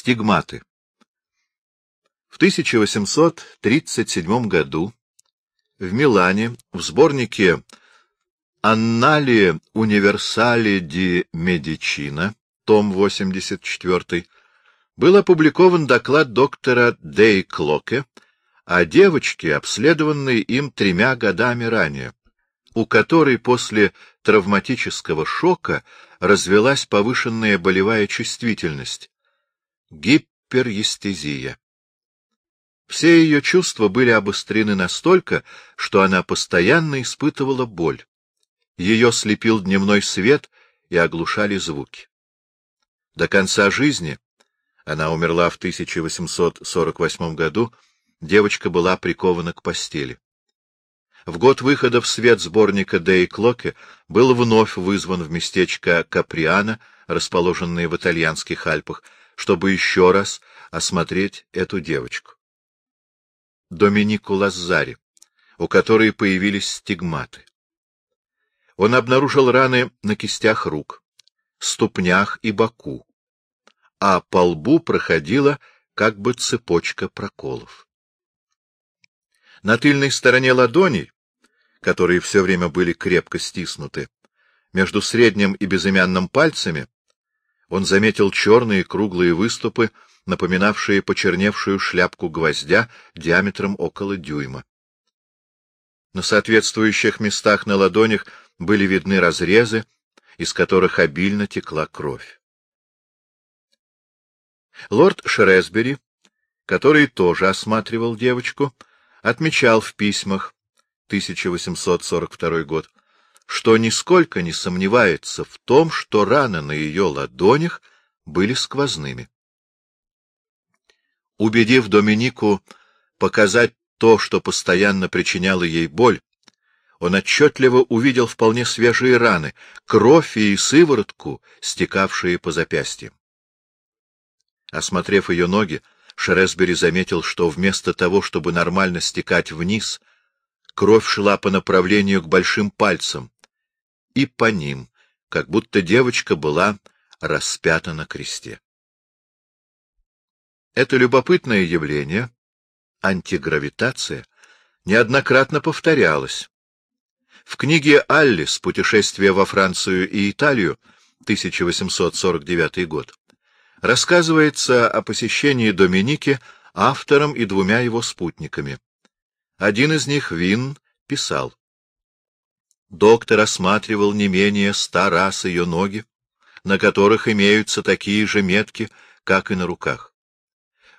Стигматы. В 1837 году в Милане в сборнике «Аннали универсали ди медичина», том 84, был опубликован доклад доктора Дей Клоке о девочке, обследованной им тремя годами ранее, у которой после травматического шока развелась повышенная болевая чувствительность, гиперестезия. Все ее чувства были обострены настолько, что она постоянно испытывала боль. Ее слепил дневной свет и оглушали звуки. До конца жизни, она умерла в 1848 году, девочка была прикована к постели. В год выхода в свет сборника Дей Клоке был вновь вызван в местечко Каприана, расположенное в итальянских Альпах, чтобы еще раз осмотреть эту девочку. Доминику Лазари, у которой появились стигматы. Он обнаружил раны на кистях рук, ступнях и боку, а по лбу проходила как бы цепочка проколов. На тыльной стороне ладоней, которые все время были крепко стиснуты, между средним и безымянным пальцами, он заметил черные круглые выступы, напоминавшие почерневшую шляпку гвоздя диаметром около дюйма. На соответствующих местах на ладонях были видны разрезы, из которых обильно текла кровь. Лорд Шресбери, который тоже осматривал девочку, отмечал в письмах 1842 год, что нисколько не сомневается в том, что раны на ее ладонях были сквозными. Убедив Доминику показать то, что постоянно причиняло ей боль, он отчетливо увидел вполне свежие раны, кровь и сыворотку, стекавшие по запястьям. Осмотрев ее ноги, Шересбери заметил, что вместо того, чтобы нормально стекать вниз, кровь шла по направлению к большим пальцам, и по ним, как будто девочка была распята на кресте. Это любопытное явление, антигравитация, неоднократно повторялось. В книге Аллис «Путешествие во Францию и Италию» 1849 год рассказывается о посещении Доминики автором и двумя его спутниками. Один из них, Вин, писал. Доктор осматривал не менее ста раз ее ноги, на которых имеются такие же метки, как и на руках.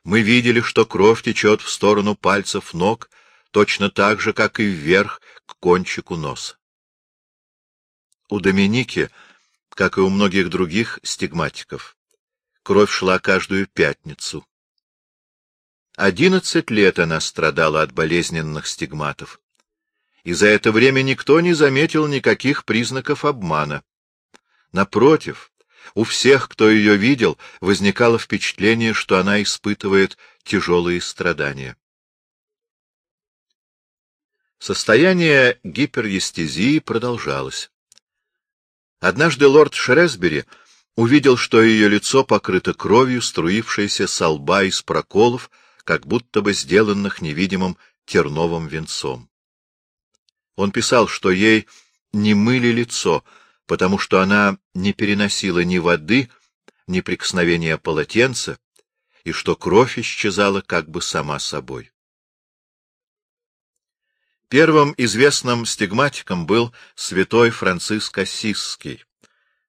Мы видели, что кровь течет в сторону пальцев ног, точно так же, как и вверх, к кончику носа. У Доминики, как и у многих других стигматиков, Кровь шла каждую пятницу. Одиннадцать лет она страдала от болезненных стигматов. И за это время никто не заметил никаких признаков обмана. Напротив, у всех, кто ее видел, возникало впечатление, что она испытывает тяжелые страдания. Состояние гиперестезии продолжалось. Однажды лорд Шресбери увидел, что ее лицо покрыто кровью, струившейся со лба из проколов, как будто бы сделанных невидимым терновым венцом. Он писал, что ей не мыли лицо, потому что она не переносила ни воды, ни прикосновения полотенца, и что кровь исчезала как бы сама собой. Первым известным стигматиком был святой Франциск Ассизский,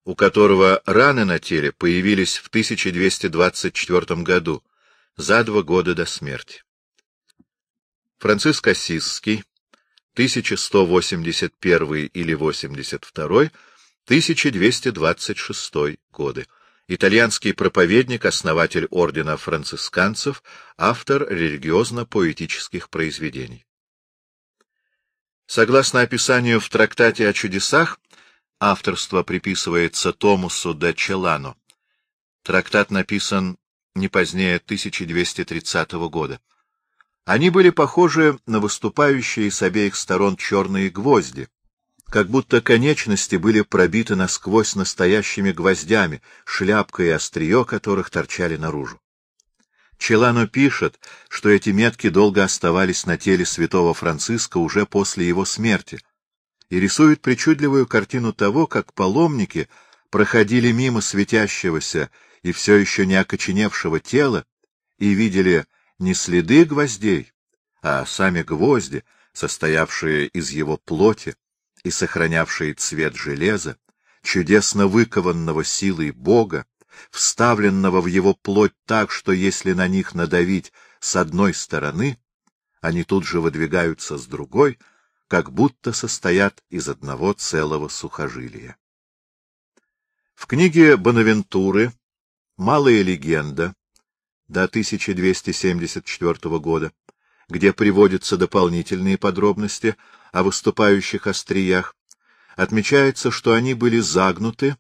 у которого раны на теле появились в 1224 году, за два года до смерти. Франциск Ассизский, 1181 или 82, 1226 годы. Итальянский проповедник, основатель ордена францисканцев, автор религиозно-поэтических произведений. Согласно описанию в трактате о чудесах, Авторство приписывается Томусу де Челано. Трактат написан не позднее 1230 года. Они были похожи на выступающие с обеих сторон черные гвозди, как будто конечности были пробиты насквозь настоящими гвоздями, шляпка и острие которых торчали наружу. Челано пишет, что эти метки долго оставались на теле святого Франциска уже после его смерти, и рисует причудливую картину того, как паломники проходили мимо светящегося и все еще не окоченевшего тела и видели не следы гвоздей, а сами гвозди, состоявшие из его плоти и сохранявшие цвет железа, чудесно выкованного силой Бога, вставленного в его плоть так, что если на них надавить с одной стороны, они тут же выдвигаются с другой, как будто состоят из одного целого сухожилия. В книге Бонавентуры «Малая легенда» до 1274 года, где приводятся дополнительные подробности о выступающих остриях, отмечается, что они были загнуты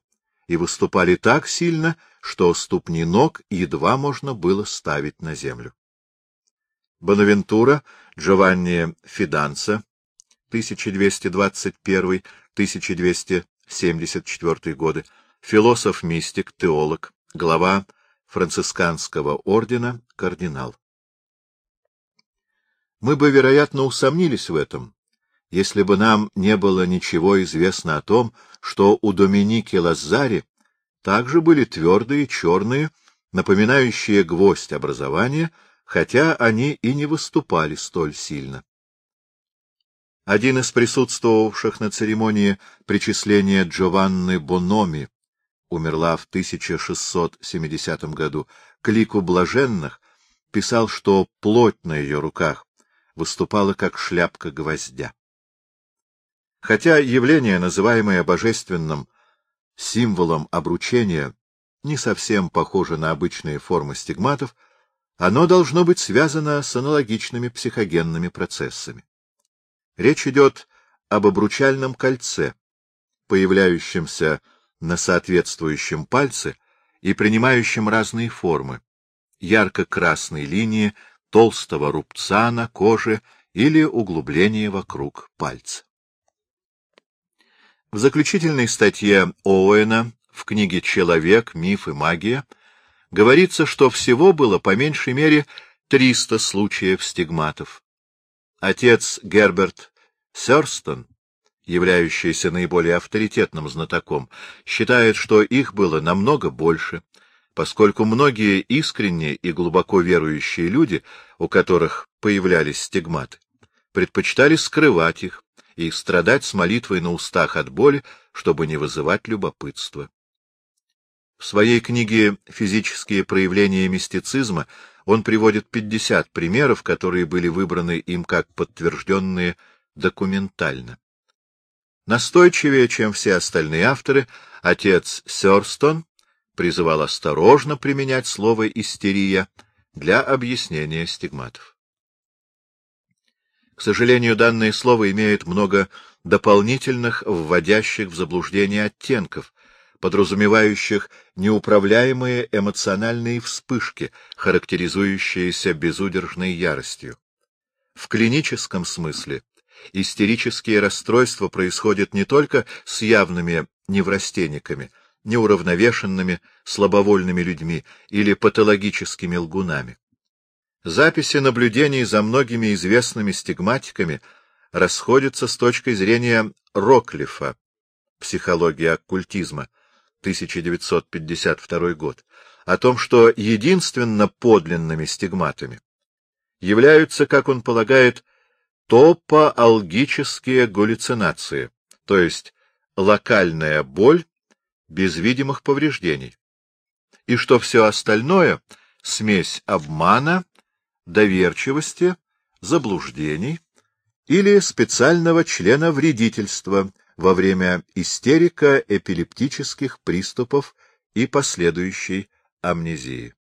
и выступали так сильно, что ступни ног едва можно было ставить на землю. Бонавентура Джованни Фиданца 1221-1274 годы, философ-мистик, теолог, глава францисканского ордена, кардинал. Мы бы, вероятно, усомнились в этом, если бы нам не было ничего известно о том, что у Доминики Лазари также были твердые, черные, напоминающие гвоздь образования, хотя они и не выступали столь сильно. Один из присутствовавших на церемонии причисления Джованны Бономи умерла в 1670 году, к лику блаженных, писал, что плоть на ее руках выступала как шляпка гвоздя. Хотя явление, называемое божественным символом обручения, не совсем похоже на обычные формы стигматов, оно должно быть связано с аналогичными психогенными процессами. Речь идет об обручальном кольце, появляющемся на соответствующем пальце и принимающем разные формы — ярко-красной линии, толстого рубца на коже или углубление вокруг пальца. В заключительной статье Оуэна в книге «Человек, миф и магия» говорится, что всего было по меньшей мере 300 случаев стигматов. Отец Герберт Сёрстон, являющийся наиболее авторитетным знатоком, считает, что их было намного больше, поскольку многие искренние и глубоко верующие люди, у которых появлялись стигматы, предпочитали скрывать их, и страдать с молитвой на устах от боли, чтобы не вызывать любопытства. В своей книге «Физические проявления мистицизма» он приводит 50 примеров, которые были выбраны им как подтвержденные документально. Настойчивее, чем все остальные авторы, отец Сёрстон призывал осторожно применять слово «истерия» для объяснения стигматов. К сожалению, данное слово имеет много дополнительных, вводящих в заблуждение оттенков, подразумевающих неуправляемые эмоциональные вспышки, характеризующиеся безудержной яростью. В клиническом смысле истерические расстройства происходят не только с явными неврастенниками, неуравновешенными, слабовольными людьми или патологическими лгунами. Записи наблюдений за многими известными стигматиками расходятся с точки зрения Роклифа, «Психология оккультизма», 1952 год, о том, что единственно подлинными стигматами являются, как он полагает, топоалгические галлюцинации, то есть локальная боль без видимых повреждений, и что все остальное — смесь обмана, доверчивости, заблуждений или специального члена вредительства во время истерико-эпилептических приступов и последующей амнезии.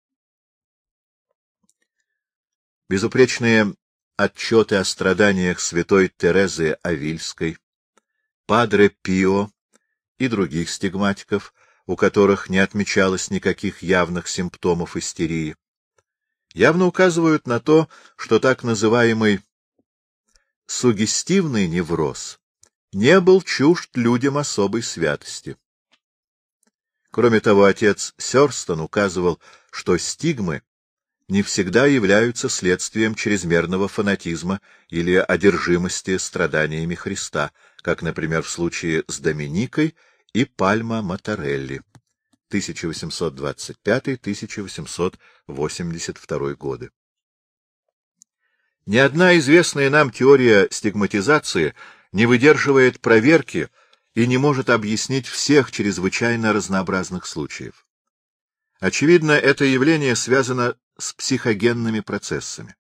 Безупречные отчеты о страданиях святой Терезы Авильской, Падре Пио и других стигматиков, у которых не отмечалось никаких явных симптомов истерии, явно указывают на то, что так называемый сугестивный невроз не был чужд людям особой святости. Кроме того, отец Сёрстон указывал, что стигмы не всегда являются следствием чрезмерного фанатизма или одержимости страданиями Христа, как, например, в случае с Доминикой и Пальма Матарелли 1825-1882 годы. Ни одна известная нам теория стигматизации не выдерживает проверки и не может объяснить всех чрезвычайно разнообразных случаев. Очевидно, это явление связано с психогенными процессами.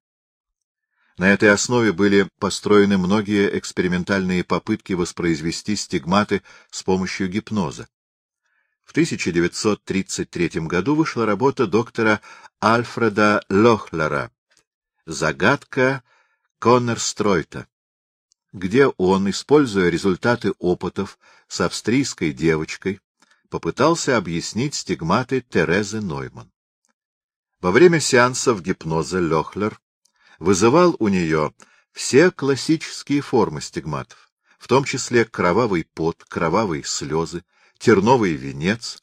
На этой основе были построены многие экспериментальные попытки воспроизвести стигматы с помощью гипноза. В 1933 году вышла работа доктора Альфреда Лохлера Загадка Коннерстройта, где он, используя результаты опытов с австрийской девочкой, попытался объяснить стигматы Терезы Нойман. Во время сеансов гипноза Лехлер вызывал у нее все классические формы стигматов, в том числе кровавый пот, кровавые слезы, терновый венец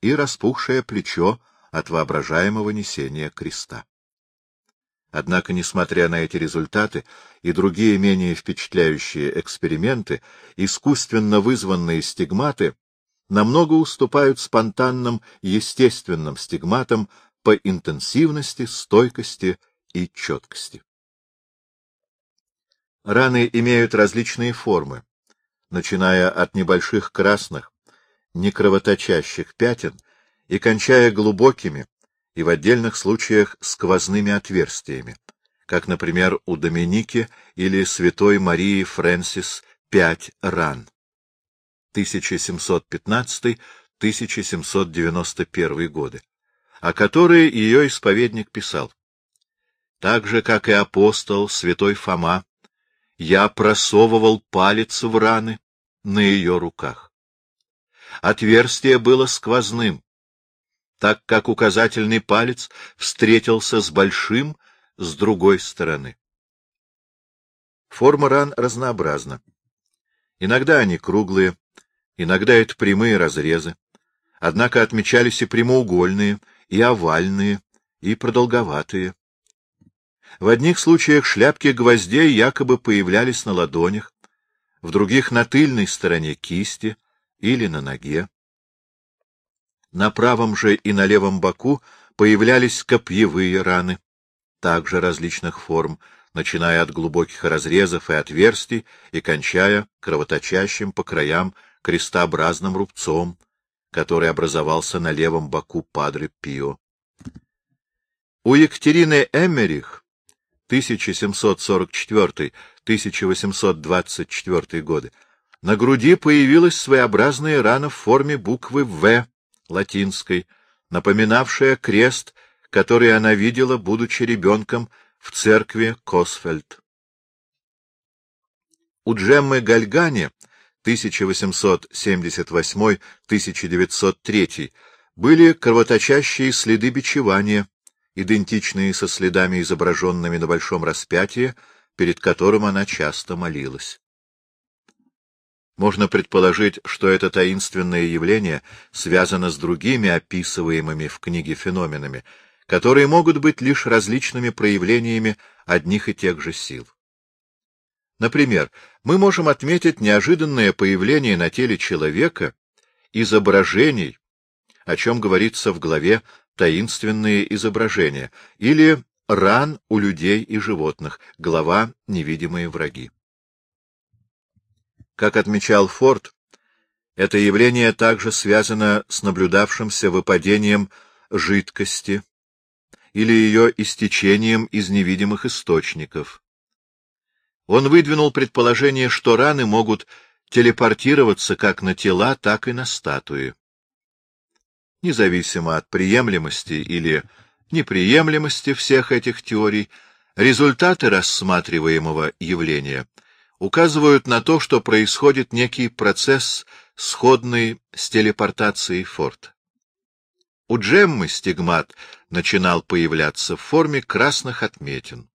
и распухшее плечо от воображаемого несения креста. Однако, несмотря на эти результаты и другие менее впечатляющие эксперименты, искусственно вызванные стигматы намного уступают спонтанным естественным стигматам по интенсивности, стойкости и четкости. Раны имеют различные формы, начиная от небольших красных, некровоточащих пятен и кончая глубокими, и в отдельных случаях сквозными отверстиями, как, например, у Доминики или святой Марии Фрэнсис пять ран. 1715-1791 годы, о которой ее исповедник писал. Так же, как и апостол святой Фома, я просовывал палец в раны на ее руках. Отверстие было сквозным, так как указательный палец встретился с большим с другой стороны. Форма ран разнообразна. Иногда они круглые, иногда это прямые разрезы. Однако отмечались и прямоугольные, и овальные, и продолговатые. В одних случаях шляпки гвоздей якобы появлялись на ладонях, в других — на тыльной стороне кисти или на ноге. На правом же и на левом боку появлялись копьевые раны, также различных форм, начиная от глубоких разрезов и отверстий и кончая кровоточащим по краям крестообразным рубцом, который образовался на левом боку Падре Пио. У Екатерины Эмерих 1744-1824 годы на груди появилась своеобразная рана в форме буквы «В» латинской, напоминавшая крест, который она видела, будучи ребенком, в церкви Косфельд. У Джеммы Гальгани 1878-1903 были кровоточащие следы бичевания, идентичные со следами, изображенными на большом распятии, перед которым она часто молилась. Можно предположить, что это таинственное явление связано с другими описываемыми в книге феноменами, которые могут быть лишь различными проявлениями одних и тех же сил. Например, мы можем отметить неожиданное появление на теле человека изображений, о чем говорится в главе «Таинственные изображения», или ран у людей и животных, глава «Невидимые враги». Как отмечал Форд, это явление также связано с наблюдавшимся выпадением жидкости или ее истечением из невидимых источников. Он выдвинул предположение, что раны могут телепортироваться как на тела, так и на статуи. Независимо от приемлемости или неприемлемости всех этих теорий, результаты рассматриваемого явления — указывают на то, что происходит некий процесс, сходный с телепортацией Форта. У Джеммы стигмат начинал появляться в форме красных отметин.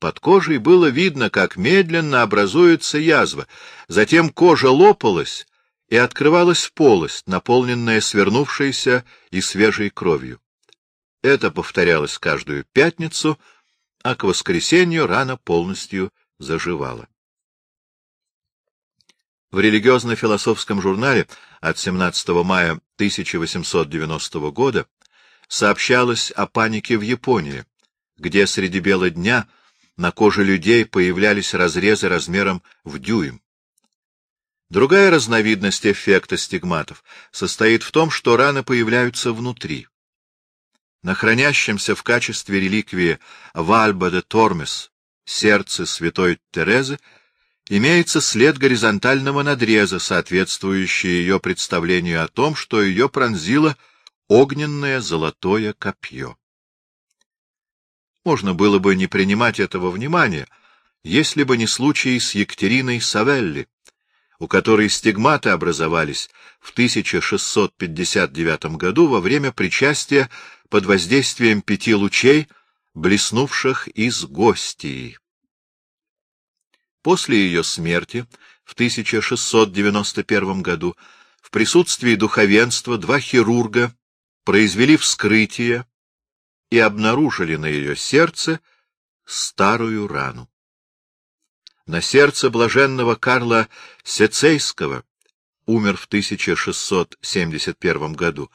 Под кожей было видно, как медленно образуется язва, затем кожа лопалась, и открывалась полость, наполненная свернувшейся и свежей кровью. Это повторялось каждую пятницу, а к воскресенью рана полностью заживала. В религиозно-философском журнале от 17 мая 1890 года сообщалось о панике в Японии, где среди бела дня на коже людей появлялись разрезы размером в дюйм. Другая разновидность эффекта стигматов состоит в том, что раны появляются внутри. На хранящемся в качестве реликвии Вальба де Тормес сердце святой Терезы имеется след горизонтального надреза, соответствующий ее представлению о том, что ее пронзило огненное золотое копье. Можно было бы не принимать этого внимания, если бы не случай с Екатериной Савелли, у которой стигматы образовались в 1659 году во время причастия под воздействием пяти лучей, блеснувших из Гостии. После ее смерти в 1691 году в присутствии духовенства два хирурга произвели вскрытие и обнаружили на ее сердце старую рану на сердце блаженного Карла Сецейского, умер в 1671 году,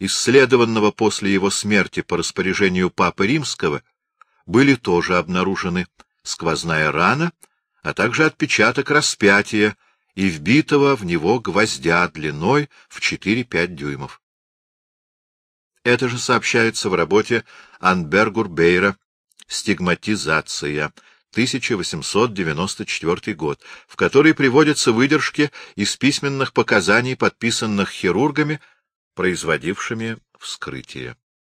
исследованного после его смерти по распоряжению Папы Римского, были тоже обнаружены сквозная рана, а также отпечаток распятия и вбитого в него гвоздя длиной в 4-5 дюймов. Это же сообщается в работе Анбергур Бейра «Стигматизация», 1894 год, в которой приводятся выдержки из письменных показаний, подписанных хирургами, производившими вскрытие.